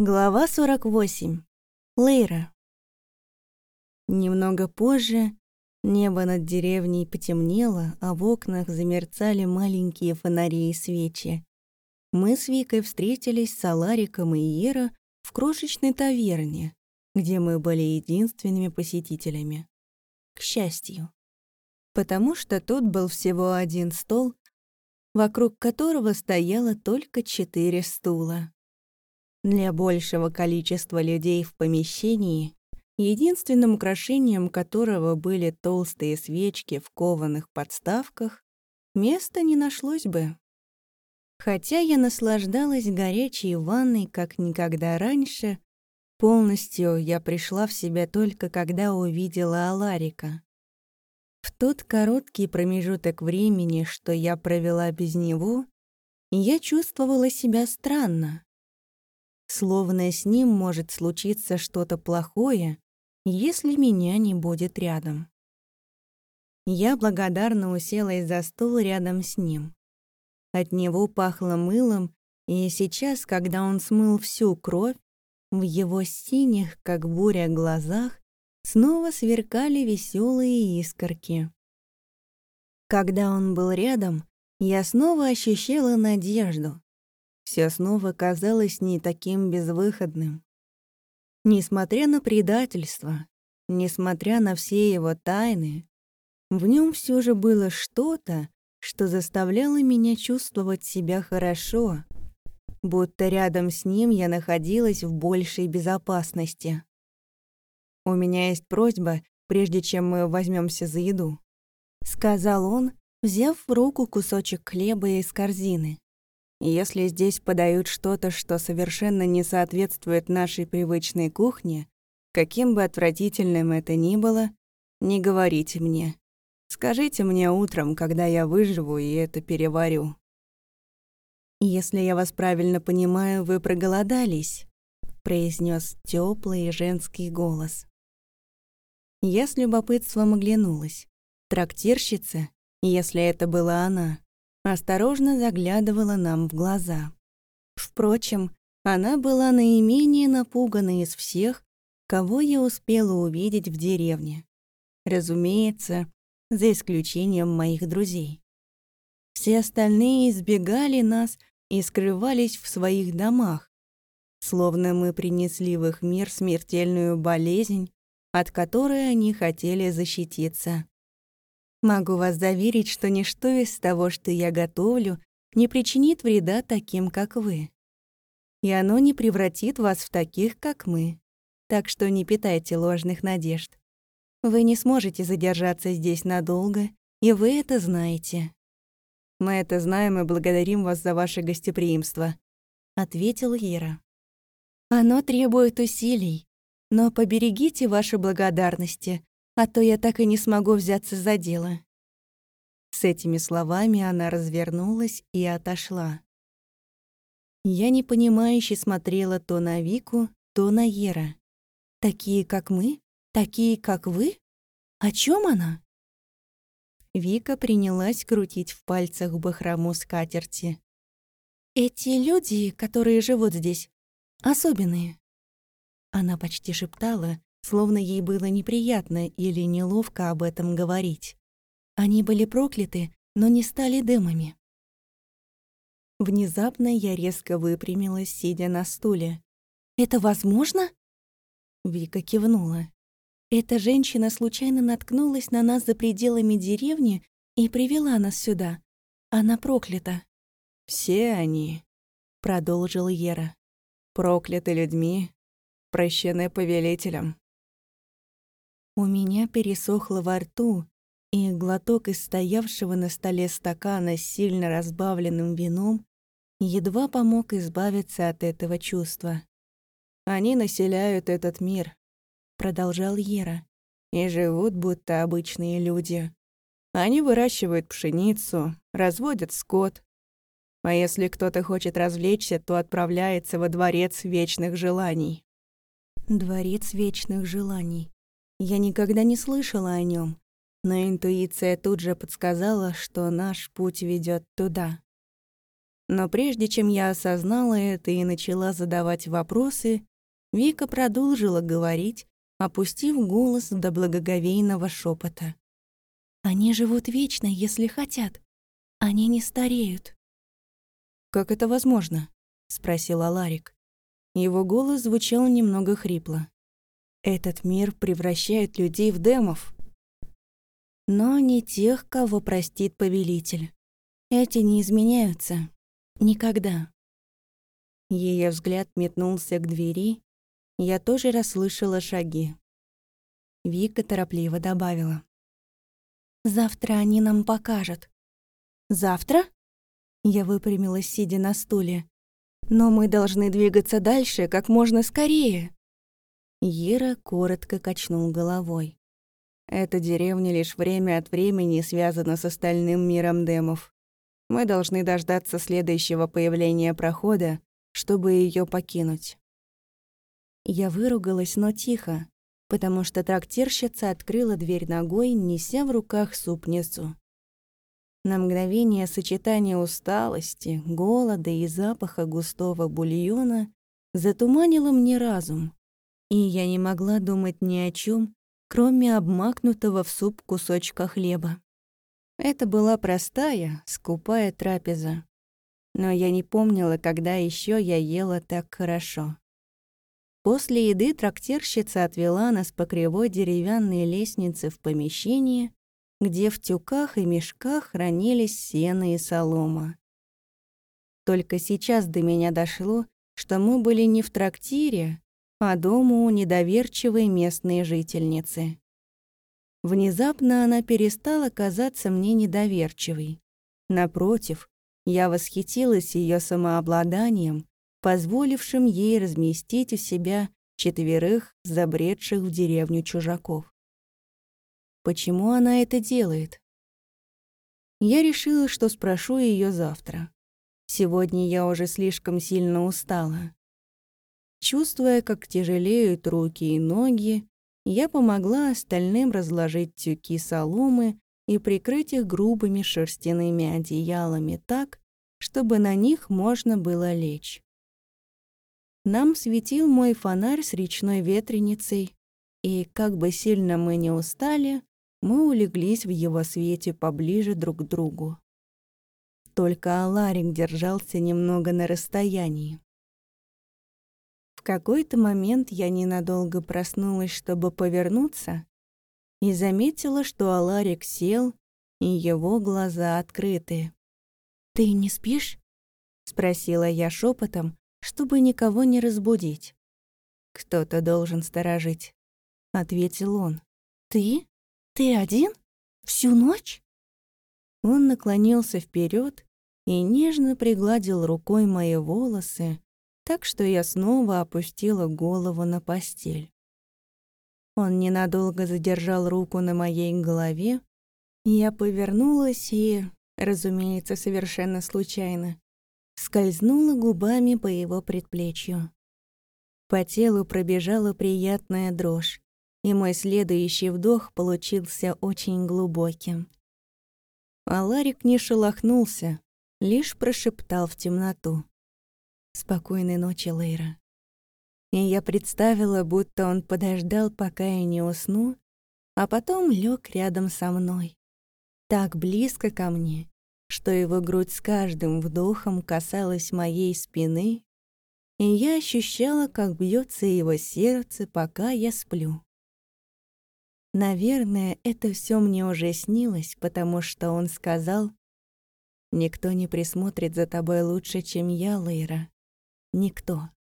Глава 48. Лейра. Немного позже небо над деревней потемнело, а в окнах замерцали маленькие фонари и свечи. Мы с Викой встретились с Алариком и Ера в крошечной таверне, где мы были единственными посетителями. К счастью. Потому что тут был всего один стол, вокруг которого стояло только четыре стула. Для большего количества людей в помещении, единственным украшением которого были толстые свечки в кованых подставках, места не нашлось бы. Хотя я наслаждалась горячей ванной как никогда раньше, полностью я пришла в себя только когда увидела Аларика. В тот короткий промежуток времени, что я провела без него, я чувствовала себя странно. Словно с ним может случиться что-то плохое, если меня не будет рядом. Я благодарно уселась за стол рядом с ним. От него пахло мылом, и сейчас, когда он смыл всю кровь, в его синих, как буря, глазах снова сверкали веселые искорки. Когда он был рядом, я снова ощущала надежду, все снова казалось не таким безвыходным. Несмотря на предательство, несмотря на все его тайны, в нем все же было что-то, что заставляло меня чувствовать себя хорошо, будто рядом с ним я находилась в большей безопасности. «У меня есть просьба, прежде чем мы возьмемся за еду», — сказал он, взяв в руку кусочек хлеба из корзины. Если здесь подают что-то, что совершенно не соответствует нашей привычной кухне, каким бы отвратительным это ни было, не говорите мне. Скажите мне утром, когда я выживу и это переварю. Если я вас правильно понимаю, вы проголодались, произнес теплый женский голос. Я с любопытством оглянулась. Трактирщица, если это была она, осторожно заглядывала нам в глаза. Впрочем, она была наименее напугана из всех, кого я успела увидеть в деревне. Разумеется, за исключением моих друзей. Все остальные избегали нас и скрывались в своих домах, словно мы принесли в их мир смертельную болезнь, от которой они хотели защититься. Могу вас заверить, что ничто из того, что я готовлю, не причинит вреда таким, как вы. И оно не превратит вас в таких, как мы. Так что не питайте ложных надежд. Вы не сможете задержаться здесь надолго, и вы это знаете. Мы это знаем и благодарим вас за ваше гостеприимство, ответил Ера. Оно требует усилий, но поберегите ваши благодарности, а то я так и не смогу взяться за дело». С этими словами она развернулась и отошла. Я непонимающе смотрела то на Вику, то на Ера. «Такие, как мы? Такие, как вы? О чем она?» Вика принялась крутить в пальцах бахрому скатерти. «Эти люди, которые живут здесь, особенные». Она почти шептала, словно ей было неприятно или неловко об этом говорить. Они были прокляты, но не стали дымами. Внезапно я резко выпрямилась, сидя на стуле. «Это возможно?» Вика кивнула. Эта женщина случайно наткнулась на нас за пределами деревни и привела нас сюда. Она проклята. «Все они», — продолжил Ера, — «прокляты людьми, прощены повелителем». У меня пересохло во рту, и глоток из стоявшего на столе стакана с сильно разбавленным вином едва помог избавиться от этого чувства. «Они населяют этот мир», — продолжал Ера, «и живут, будто обычные люди. Они выращивают пшеницу, разводят скот. А если кто-то хочет развлечься, то отправляется во Дворец Вечных Желаний». «Дворец Вечных Желаний», я никогда не слышала о нем, но интуиция тут же подсказала, что наш путь ведет туда. Но прежде чем я осознала это и начала задавать вопросы, Вика продолжила говорить, опустив голос до благоговейного шепота. «Они живут вечно, если хотят. Они не стареют». «Как это возможно?» — спросил Аларик. Его голос звучал немного хрипло. «Этот мир превращает людей в демов». «Но не тех, кого простит повелитель. Эти не изменяются. Никогда». Ее взгляд метнулся к двери. Я тоже расслышала шаги. Вика торопливо добавила. «Завтра они нам покажут». «Завтра?» Я выпрямилась, сидя на стуле. «Но мы должны двигаться дальше как можно скорее». Ера коротко качнул головой. «Эта деревня лишь время от времени связана с остальным миром демов. Мы должны дождаться следующего появления прохода, чтобы ее покинуть». Я выругалась, но тихо, потому что трактирщица открыла дверь ногой, неся в руках супницу. На мгновение сочетание усталости, голода и запаха густого бульона затуманило мне разум, и я не могла думать ни о чем, кроме обмакнутого в суп кусочка хлеба. Это была простая, скупая трапеза. Но я не помнила, когда еще я ела так хорошо. После еды трактирщица отвела нас по кривой деревянной лестнице в помещение, где в тюках и мешках хранились сено и солома. Только сейчас до меня дошло, что мы были не в трактире, а дома у недоверчивой местной жительницы. Внезапно она перестала казаться мне недоверчивой. Напротив, я восхитилась ее самообладанием, позволившим ей разместить у себя четверых забредших в деревню чужаков. Почему она это делает? Я решила, что спрошу ее завтра. Сегодня я уже слишком сильно устала. Чувствуя, как тяжелеют руки и ноги, я помогла остальным разложить тюки соломы и прикрыть их грубыми шерстяными одеялами так, чтобы на них можно было лечь. Нам светил мой фонарь с речной ветреницей, и, как бы сильно мы не устали, мы улеглись в его свете поближе друг к другу. Только Аларик держался немного на расстоянии. Какой-то момент я ненадолго проснулась, чтобы повернуться, и заметила, что Аларик сел, и его глаза открыты. «Ты не спишь?» — спросила я шепотом, чтобы никого не разбудить. «Кто-то должен сторожить», — ответил он. «Ты?» «Ты один? Всю ночь?» Он наклонился вперед и нежно пригладил рукой мои волосы, так что я снова опустила голову на постель. Он ненадолго задержал руку на моей голове, я повернулась и, разумеется, совершенно случайно, скользнула губами по его предплечью. По телу пробежала приятная дрожь и мой следующий вдох получился очень глубоким. А Ларик не шелохнулся, лишь прошептал в темноту. «Спокойной ночи, Лейра». И я представила, будто он подождал, пока я не усну, а потом лег рядом со мной. Так близко ко мне, что его грудь с каждым вдохом касалась моей спины, и я ощущала, как бьется его сердце, пока я сплю. Наверное, это все мне уже снилось, потому что он сказал, «Никто не присмотрит за тобой лучше, чем я, Лейра. Никто».